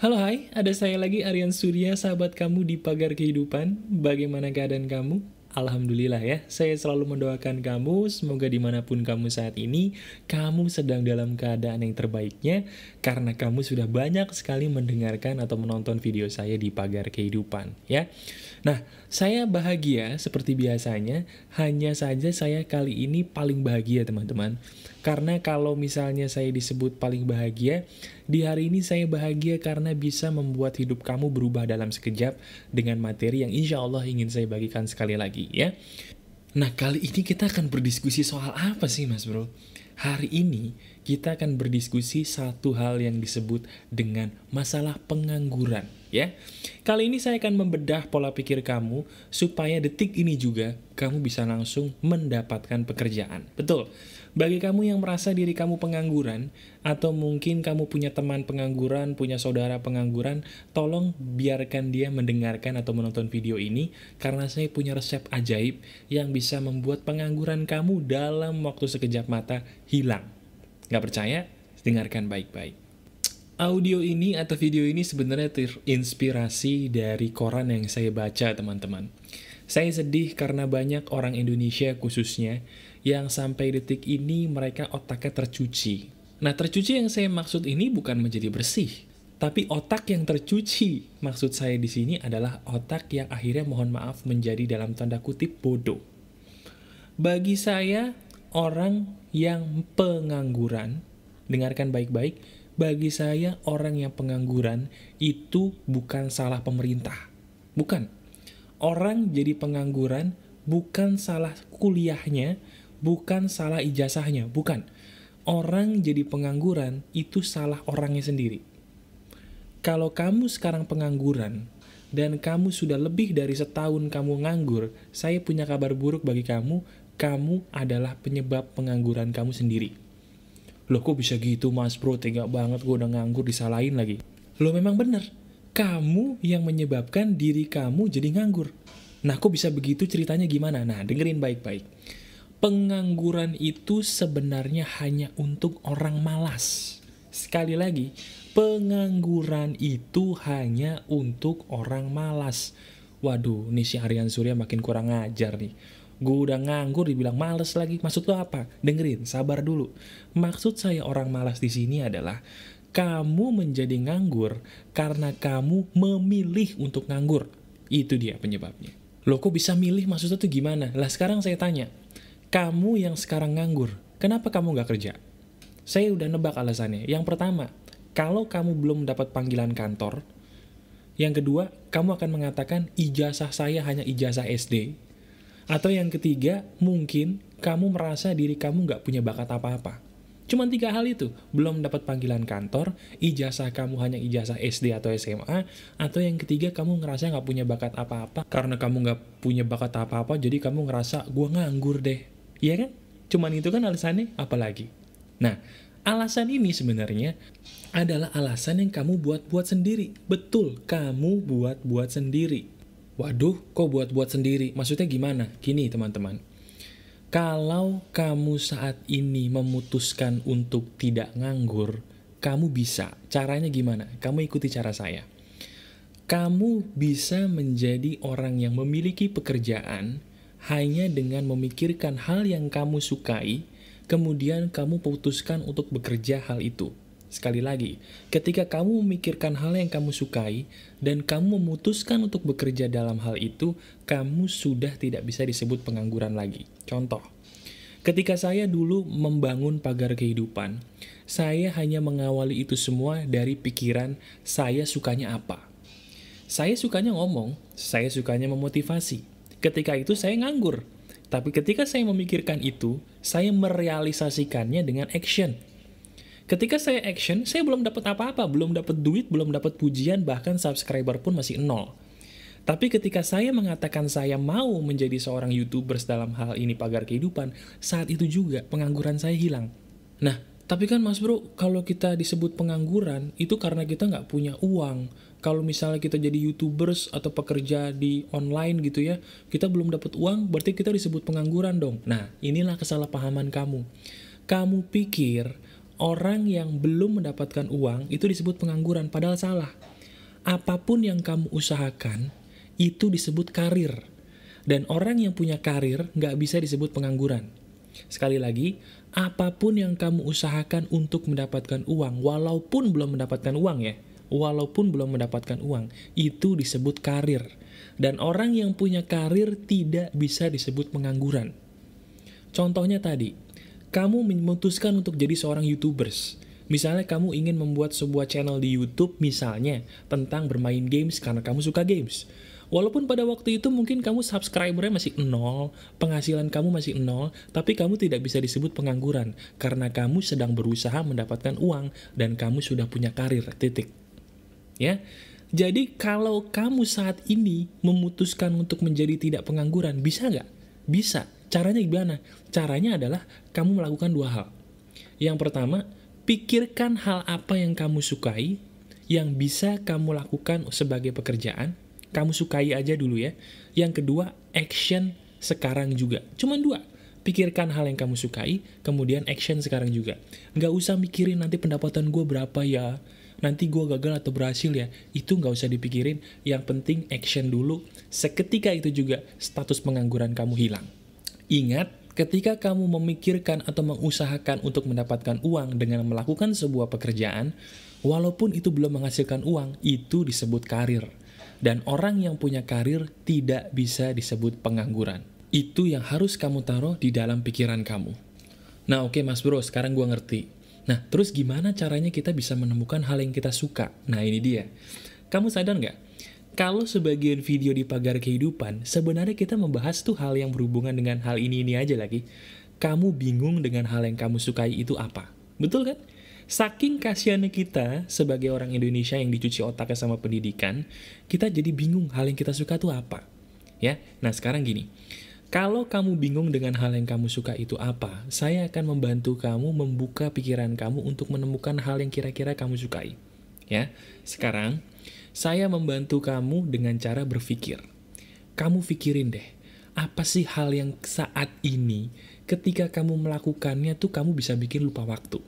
Halo hai, ada saya lagi Aryan Surya, sahabat kamu di Pagar Kehidupan. Bagaimana keadaan kamu? Alhamdulillah ya, saya selalu mendoakan kamu, semoga di mana pun kamu saat ini, kamu sedang dalam keadaan yang terbaiknya, karena kamu sudah banyak sekali mendengarkan atau menonton video saya di Pagar Kehidupan, ya. Nah, saya bahagia seperti biasanya, hanya saja saya kali ini paling bahagia teman-teman. Karena kalau misalnya saya disebut paling bahagia, di hari ini saya bahagia karena bisa membuat hidup kamu berubah dalam sekejap dengan materi yang insya Allah ingin saya bagikan sekali lagi ya. Nah kali ini kita akan berdiskusi soal apa sih mas bro? Hari ini kita akan berdiskusi satu hal yang disebut dengan masalah pengangguran ya. Kali ini saya akan membedah pola pikir kamu supaya detik ini juga kamu bisa langsung mendapatkan pekerjaan. Betul. Bagi kamu yang merasa diri kamu pengangguran, atau mungkin kamu punya teman pengangguran, punya saudara pengangguran, tolong biarkan dia mendengarkan atau menonton video ini, karena saya punya resep ajaib yang bisa membuat pengangguran kamu dalam waktu sekejap mata hilang. Gak percaya? Dengarkan baik-baik. Audio ini atau video ini sebenarnya terinspirasi dari koran yang saya baca, teman-teman. Saya sedih karena banyak orang Indonesia khususnya yang sampai detik ini mereka otaknya tercuci. Nah, tercuci yang saya maksud ini bukan menjadi bersih, tapi otak yang tercuci. Maksud saya di sini adalah otak yang akhirnya mohon maaf menjadi dalam tanda kutip bodoh. Bagi saya, orang yang pengangguran, dengarkan baik-baik, bagi saya orang yang pengangguran itu bukan salah pemerintah. Bukan. Orang jadi pengangguran bukan salah kuliahnya, bukan salah ijazahnya, bukan. Orang jadi pengangguran itu salah orangnya sendiri. Kalau kamu sekarang pengangguran, dan kamu sudah lebih dari setahun kamu nganggur, saya punya kabar buruk bagi kamu, kamu adalah penyebab pengangguran kamu sendiri. Loh kok bisa gitu mas bro, tega banget gue udah nganggur disalahin lagi. Loh memang bener, kamu yang menyebabkan diri kamu jadi nganggur. Nah kok bisa begitu ceritanya gimana? Nah dengerin baik-baik pengangguran itu sebenarnya hanya untuk orang malas. Sekali lagi, pengangguran itu hanya untuk orang malas. Waduh, nih si Aryan Surya makin kurang ngajar nih. Gue udah nganggur dibilang males lagi. Maksud lo apa? Dengerin, sabar dulu. Maksud saya orang malas di sini adalah kamu menjadi nganggur karena kamu memilih untuk nganggur. Itu dia penyebabnya. Lo kok bisa milih maksudnya tuh gimana? Lah sekarang saya tanya, kamu yang sekarang nganggur, kenapa kamu nggak kerja? Saya udah nebak alasannya. Yang pertama, kalau kamu belum dapat panggilan kantor. Yang kedua, kamu akan mengatakan ijazah saya hanya ijazah SD. Atau yang ketiga, mungkin kamu merasa diri kamu nggak punya bakat apa-apa. Cuman tiga hal itu, belum dapat panggilan kantor, ijazah kamu hanya ijazah SD atau SMA, atau yang ketiga kamu ngerasa nggak punya bakat apa-apa, karena kamu nggak punya bakat apa-apa, jadi kamu ngerasa, gue nganggur deh. Iya kan? Cuman itu kan alasannya, apalagi. Nah, alasan ini sebenarnya adalah alasan yang kamu buat-buat sendiri. Betul, kamu buat-buat sendiri. Waduh, kok buat-buat sendiri? Maksudnya gimana? Gini teman-teman. Kalau kamu saat ini memutuskan untuk tidak nganggur, kamu bisa. Caranya gimana? Kamu ikuti cara saya. Kamu bisa menjadi orang yang memiliki pekerjaan hanya dengan memikirkan hal yang kamu sukai, kemudian kamu putuskan untuk bekerja hal itu. Sekali lagi, ketika kamu memikirkan hal yang kamu sukai dan kamu memutuskan untuk bekerja dalam hal itu, kamu sudah tidak bisa disebut pengangguran lagi. Contoh, ketika saya dulu membangun pagar kehidupan, saya hanya mengawali itu semua dari pikiran saya sukanya apa. Saya sukanya ngomong, saya sukanya memotivasi, Ketika itu saya nganggur. Tapi ketika saya memikirkan itu, saya merealisasikannya dengan action. Ketika saya action, saya belum dapat apa-apa, belum dapat duit, belum dapat pujian, bahkan subscriber pun masih nol. Tapi ketika saya mengatakan saya mau menjadi seorang YouTuber dalam hal ini pagar kehidupan, saat itu juga pengangguran saya hilang. Nah, tapi kan mas bro, kalau kita disebut pengangguran, itu karena kita nggak punya uang, kalau misalnya kita jadi youtubers atau pekerja di online gitu ya, kita belum dapat uang, berarti kita disebut pengangguran dong. Nah, inilah kesalahpahaman kamu. Kamu pikir orang yang belum mendapatkan uang itu disebut pengangguran, padahal salah. apa pun yang kamu usahakan, itu disebut karir. Dan orang yang punya karir nggak bisa disebut pengangguran. Sekali lagi, apa pun yang kamu usahakan untuk mendapatkan uang, walaupun belum mendapatkan uang ya, walaupun belum mendapatkan uang, itu disebut karir. Dan orang yang punya karir tidak bisa disebut pengangguran. Contohnya tadi, kamu memutuskan untuk jadi seorang YouTubers. Misalnya kamu ingin membuat sebuah channel di YouTube misalnya tentang bermain games karena kamu suka games. Walaupun pada waktu itu mungkin kamu subscribernya masih nol, penghasilan kamu masih nol, tapi kamu tidak bisa disebut pengangguran karena kamu sedang berusaha mendapatkan uang dan kamu sudah punya karir, titik. Ya, jadi kalau kamu saat ini memutuskan untuk menjadi tidak pengangguran, bisa nggak? Bisa. Caranya gimana? Caranya adalah kamu melakukan dua hal. Yang pertama, pikirkan hal apa yang kamu sukai, yang bisa kamu lakukan sebagai pekerjaan, kamu sukai aja dulu ya. Yang kedua, action sekarang juga. Cuman dua. Pikirkan hal yang kamu sukai, kemudian action sekarang juga. Nggak usah mikirin nanti pendapatan gue berapa ya, nanti gue gagal atau berhasil ya. Itu nggak usah dipikirin, yang penting action dulu. Seketika itu juga status pengangguran kamu hilang. Ingat, ketika kamu memikirkan atau mengusahakan untuk mendapatkan uang dengan melakukan sebuah pekerjaan, walaupun itu belum menghasilkan uang, itu disebut karir. Dan orang yang punya karir tidak bisa disebut pengangguran. Itu yang harus kamu taruh di dalam pikiran kamu. Nah oke okay, mas bro, sekarang gue ngerti. Nah terus gimana caranya kita bisa menemukan hal yang kita suka? Nah ini dia. Kamu sadar nggak? Kalau sebagian video di pagar kehidupan, sebenarnya kita membahas tuh hal yang berhubungan dengan hal ini-ini aja lagi. Kamu bingung dengan hal yang kamu sukai itu apa? Betul kan? Saking kasihannya kita sebagai orang Indonesia yang dicuci otaknya sama pendidikan, kita jadi bingung hal yang kita suka itu apa. Ya, nah sekarang gini, kalau kamu bingung dengan hal yang kamu suka itu apa, saya akan membantu kamu membuka pikiran kamu untuk menemukan hal yang kira-kira kamu sukai. Ya, sekarang saya membantu kamu dengan cara berpikir. Kamu pikirin deh, apa sih hal yang saat ini ketika kamu melakukannya tuh kamu bisa bikin lupa waktu?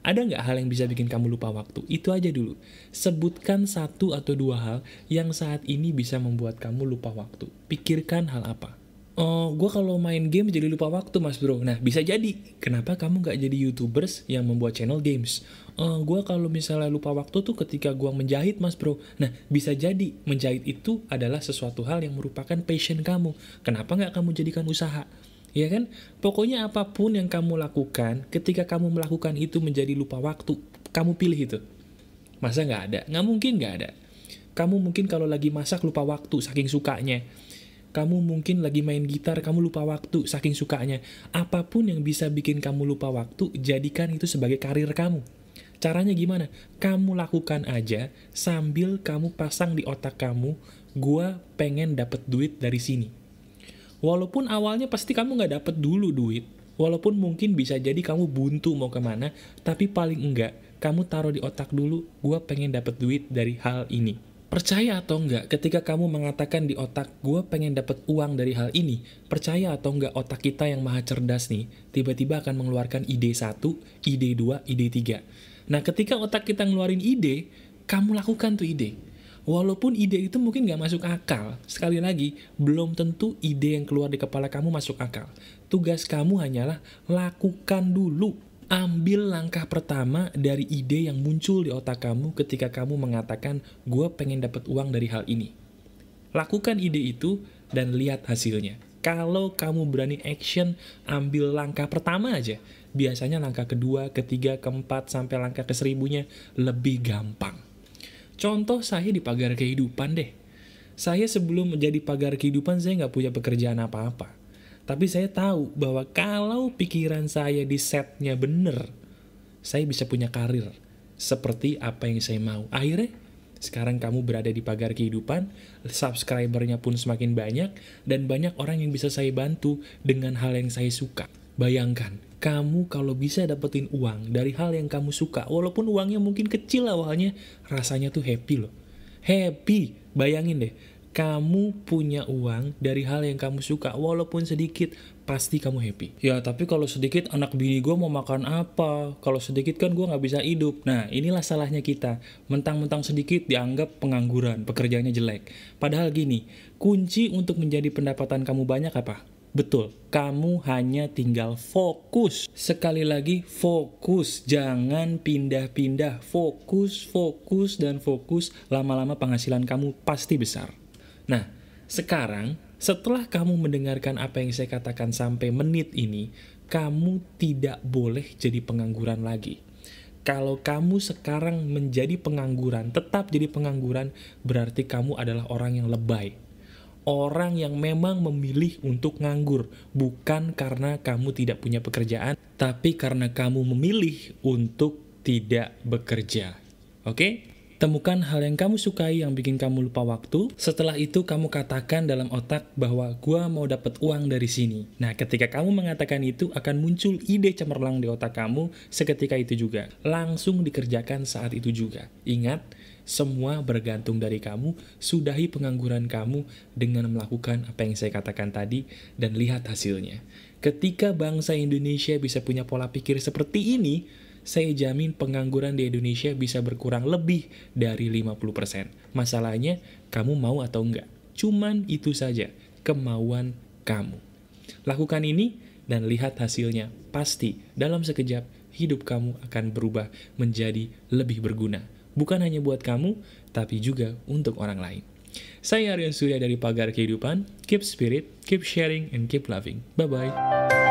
Ada nggak hal yang bisa bikin kamu lupa waktu? Itu aja dulu. Sebutkan satu atau dua hal yang saat ini bisa membuat kamu lupa waktu. Pikirkan hal apa. Oh, gue kalau main game jadi lupa waktu mas bro. Nah, bisa jadi. Kenapa kamu nggak jadi youtubers yang membuat channel games? Oh, gue kalau misalnya lupa waktu tuh ketika gue menjahit mas bro. Nah, bisa jadi menjahit itu adalah sesuatu hal yang merupakan passion kamu. Kenapa nggak kamu jadikan usaha? Ya kan? Pokoknya apa pun yang kamu lakukan, ketika kamu melakukan itu menjadi lupa waktu, kamu pilih itu. Masa nggak ada? Nggak mungkin nggak ada. Kamu mungkin kalau lagi masak lupa waktu, saking sukanya. Kamu mungkin lagi main gitar, kamu lupa waktu, saking sukanya. Apa pun yang bisa bikin kamu lupa waktu, jadikan itu sebagai karir kamu. Caranya gimana? Kamu lakukan aja sambil kamu pasang di otak kamu, gua pengen dapet duit dari sini Walaupun awalnya pasti kamu nggak dapet dulu duit, walaupun mungkin bisa jadi kamu buntu mau ke mana, tapi paling enggak, kamu taruh di otak dulu, gue pengen dapet duit dari hal ini. Percaya atau enggak, ketika kamu mengatakan di otak, gue pengen dapet uang dari hal ini, percaya atau enggak otak kita yang maha cerdas nih, tiba-tiba akan mengeluarkan ide satu, ide dua, ide tiga. Nah, ketika otak kita ngeluarin ide, kamu lakukan tuh ide Walaupun ide itu mungkin gak masuk akal, sekali lagi, belum tentu ide yang keluar di kepala kamu masuk akal. Tugas kamu hanyalah lakukan dulu. Ambil langkah pertama dari ide yang muncul di otak kamu ketika kamu mengatakan, gue pengen dapat uang dari hal ini. Lakukan ide itu dan lihat hasilnya. Kalau kamu berani action, ambil langkah pertama aja. Biasanya langkah kedua, ketiga, keempat, sampai langkah ke seribunya lebih gampang. Contoh saya di pagar kehidupan deh. Saya sebelum menjadi pagar kehidupan saya nggak punya pekerjaan apa-apa. Tapi saya tahu bahwa kalau pikiran saya di setnya bener, saya bisa punya karir seperti apa yang saya mau. Akhirnya, sekarang kamu berada di pagar kehidupan, subscribernya pun semakin banyak, dan banyak orang yang bisa saya bantu dengan hal yang saya suka. Bayangkan, kamu kalau bisa dapetin uang dari hal yang kamu suka, walaupun uangnya mungkin kecil awalnya, rasanya tuh happy loh. Happy, bayangin deh, kamu punya uang dari hal yang kamu suka, walaupun sedikit, pasti kamu happy. Ya, tapi kalau sedikit anak bini gue mau makan apa? Kalau sedikit kan gue nggak bisa hidup. Nah, inilah salahnya kita. Mentang-mentang sedikit dianggap pengangguran, pekerjaannya jelek. Padahal gini, kunci untuk menjadi pendapatan kamu banyak apa? Betul, kamu hanya tinggal fokus. Sekali lagi, fokus. Jangan pindah-pindah. Fokus, fokus, dan fokus. Lama-lama penghasilan kamu pasti besar. Nah, sekarang setelah kamu mendengarkan apa yang saya katakan sampai menit ini, kamu tidak boleh jadi pengangguran lagi. Kalau kamu sekarang menjadi pengangguran, tetap jadi pengangguran, berarti kamu adalah orang yang lebay orang yang memang memilih untuk nganggur, bukan karena kamu tidak punya pekerjaan, tapi karena kamu memilih untuk tidak bekerja. Oke? Temukan hal yang kamu sukai yang bikin kamu lupa waktu. Setelah itu kamu katakan dalam otak bahwa gua mau dapat uang dari sini. Nah, ketika kamu mengatakan itu akan muncul ide cemerlang di otak kamu seketika itu juga. Langsung dikerjakan saat itu juga. Ingat, semua bergantung dari kamu, sudahi pengangguran kamu dengan melakukan apa yang saya katakan tadi dan lihat hasilnya. Ketika bangsa Indonesia bisa punya pola pikir seperti ini, saya jamin pengangguran di Indonesia bisa berkurang lebih dari 50%. Masalahnya, kamu mau atau enggak. Cuman itu saja, kemauan kamu. Lakukan ini dan lihat hasilnya. Pasti dalam sekejap hidup kamu akan berubah menjadi lebih berguna bukan hanya buat kamu, tapi juga untuk orang lain. Saya Aryan Surya dari Pagar Kehidupan. Keep spirit, keep sharing, and keep loving. Bye-bye.